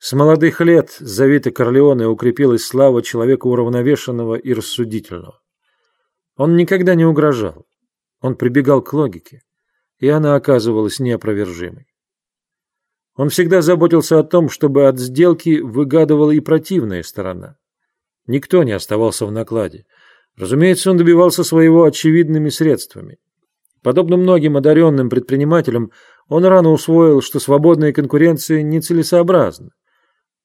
С молодых лет за Вита Корлеоне укрепилась слава человека уравновешенного и рассудительного. Он никогда не угрожал. Он прибегал к логике, и она оказывалась неопровержимой. Он всегда заботился о том, чтобы от сделки выгадывала и противная сторона. Никто не оставался в накладе. Разумеется, он добивался своего очевидными средствами. Подобно многим одаренным предпринимателям, он рано усвоил, что свободная конкуренция нецелесообразна.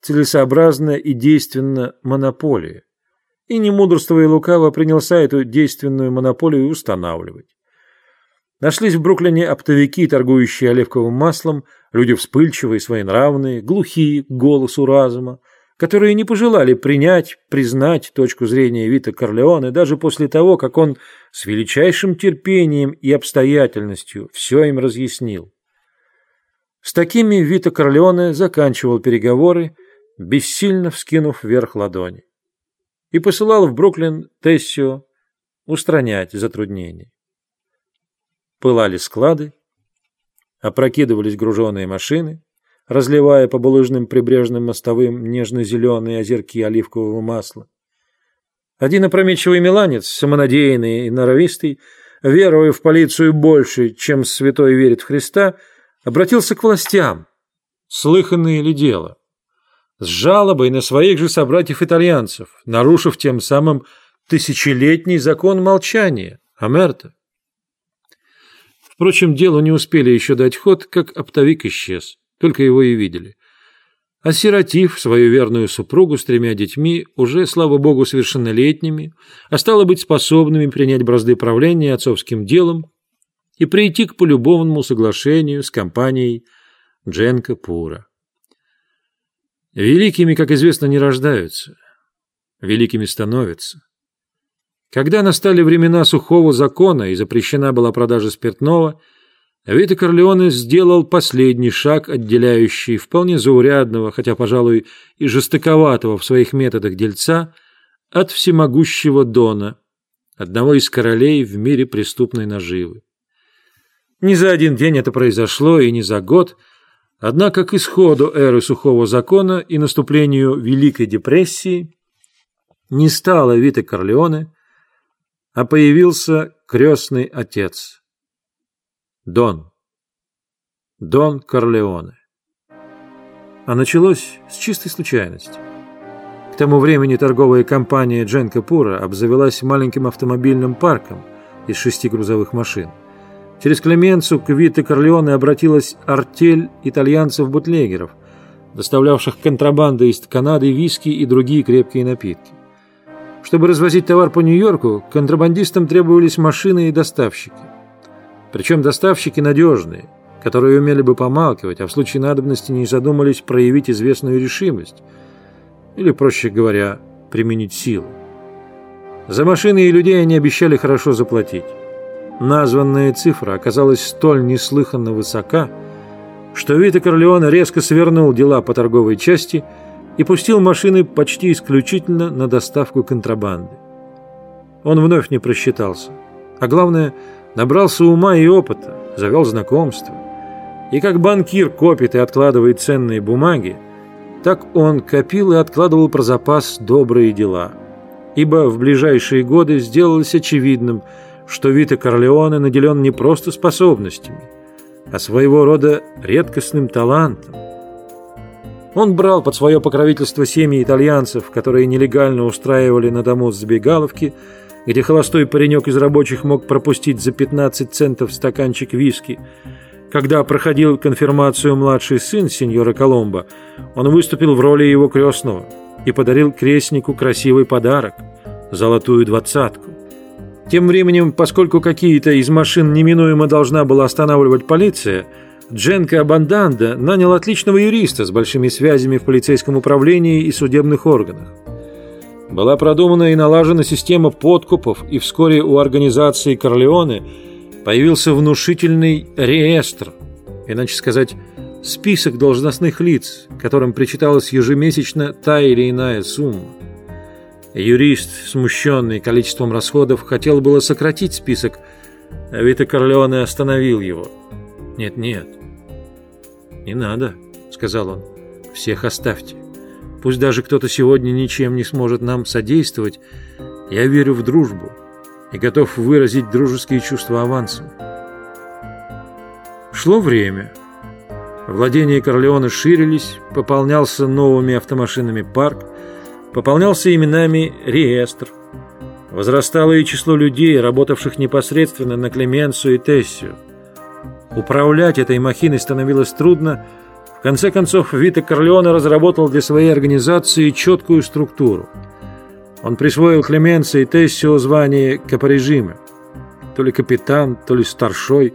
Целесообразна и действенна монополия. И не мудрствуя лукаво принялся эту действенную монополию устанавливать. Нашлись в Бруклине оптовики, торгующие оливковым маслом, люди вспыльчивые, своенравные, глухие к голосу разума, которые не пожелали принять, признать точку зрения Вита Корлеоне даже после того, как он с величайшим терпением и обстоятельностью все им разъяснил. С такими Вита Корлеоне заканчивал переговоры, бессильно вскинув вверх ладони, и посылал в Бруклин Тессио устранять затруднения. Пылали склады, опрокидывались груженные машины, разливая по булыжным прибрежным мостовым нежно-зеленые озерки оливкового масла. Один опрометчивый миланец, самонадеянный и норовистый, веруя в полицию больше, чем святой верит в Христа, обратился к властям. Слыханное ли дело? С жалобой на своих же собратьев-итальянцев, нарушив тем самым тысячелетний закон молчания, Амерта. Впрочем, делу не успели еще дать ход, как оптовик исчез только его и видели. Осиротив свою верную супругу с тремя детьми, уже, слава богу, совершеннолетними, а стало быть способными принять бразды правления отцовским делом и прийти к полюбовному соглашению с компанией Дженка Пура. Великими, как известно, не рождаются, великими становятся. Когда настали времена сухого закона и запрещена была продажа спиртного – Вита Корлеоне сделал последний шаг, отделяющий вполне заурядного, хотя, пожалуй, и жестоковатого в своих методах дельца, от всемогущего Дона, одного из королей в мире преступной наживы. Не за один день это произошло и не за год, однако к исходу эры сухого закона и наступлению Великой депрессии не стало Вита Корлеоне, а появился крестный отец – Дон. Дон Корлеоне. А началось с чистой случайности. К тому времени торговая компания Дженка Пура обзавелась маленьким автомобильным парком из шести грузовых машин. Через Клеменцу к Вите Корлеоне обратилась артель итальянцев-бутлегеров, доставлявших контрабанды из Канады виски и другие крепкие напитки. Чтобы развозить товар по Нью-Йорку, контрабандистам требовались машины и доставщики. Причем доставщики надежные, которые умели бы помалкивать, а в случае надобности не задумались проявить известную решимость, или, проще говоря, применить силу. За машины и людей они обещали хорошо заплатить. Названная цифра оказалась столь неслыханно высока, что Вита Корлеона резко свернул дела по торговой части и пустил машины почти исключительно на доставку контрабанды. Он вновь не просчитался. А главное – набрался ума и опыта, завел знакомства. И как банкир копит и откладывает ценные бумаги, так он копил и откладывал про запас добрые дела. Ибо в ближайшие годы сделалось очевидным, что Вита Корлеоне наделен не просто способностями, а своего рода редкостным талантом. Он брал под свое покровительство семьи итальянцев, которые нелегально устраивали на дому забегаловки, где холостой паренек из рабочих мог пропустить за 15 центов стаканчик виски. Когда проходил конфирмацию младший сын сеньора Коломбо, он выступил в роли его крестного и подарил крестнику красивый подарок – золотую двадцатку. Тем временем, поскольку какие-то из машин неминуемо должна была останавливать полиция, Дженко Абанданда нанял отличного юриста с большими связями в полицейском управлении и судебных органах. Была продумана и налажена система подкупов, и вскоре у организации Корлеоне появился внушительный реестр, иначе сказать, список должностных лиц, которым причиталась ежемесячно та или иная сумма. Юрист, смущенный количеством расходов, хотел было сократить список, а Вита Корлеоне остановил его. «Нет-нет, не надо», — сказал он. Всех оставьте. Пусть даже кто-то сегодня ничем не сможет нам содействовать, я верю в дружбу и готов выразить дружеские чувства авансом. Шло время. Владения Корлеона ширились, пополнялся новыми автомашинами парк, пополнялся именами реестр. Возрастало и число людей, работавших непосредственно на Клеменцию и Тессию. Управлять этой махиной становилось трудно. В конце концов, Вита Корлеоне разработал для своей организации четкую структуру. Он присвоил Клеменции и Тессио звание капорежима. То ли капитан, то ли старшой,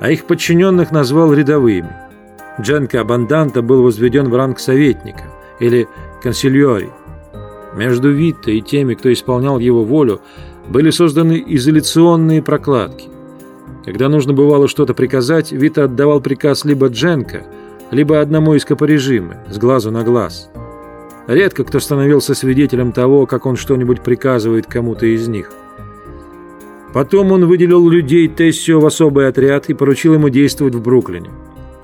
а их подчиненных назвал рядовыми. Дженко Абанданта был возведен в ранг советника или консильори. Между Витто и теми, кто исполнял его волю, были созданы изоляционные прокладки. Когда нужно бывало что-то приказать, Вита отдавал приказ либо Дженко, либо одному из капорежимы, с глазу на глаз. Редко кто становился свидетелем того, как он что-нибудь приказывает кому-то из них. Потом он выделил людей Тессио в особый отряд и поручил ему действовать в Бруклине.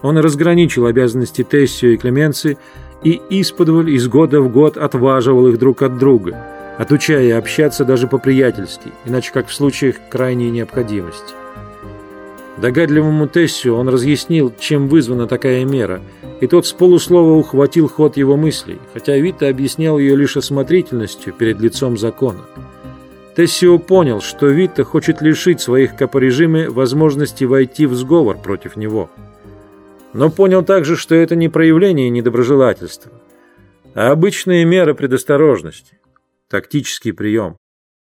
Он разграничил обязанности Тессио и Клеменции и исподволь из года в год отваживал их друг от друга, отучая общаться даже по-приятельски, иначе как в случаях крайней необходимости. Догадливому Тессию он разъяснил, чем вызвана такая мера, и тот с полуслова ухватил ход его мыслей, хотя Вита объяснял ее лишь осмотрительностью перед лицом закона. Тессио понял, что Вита хочет лишить своих капорежимы возможности войти в сговор против него. Но понял также, что это не проявление недоброжелательства, а обычная мера предосторожности, тактический прием.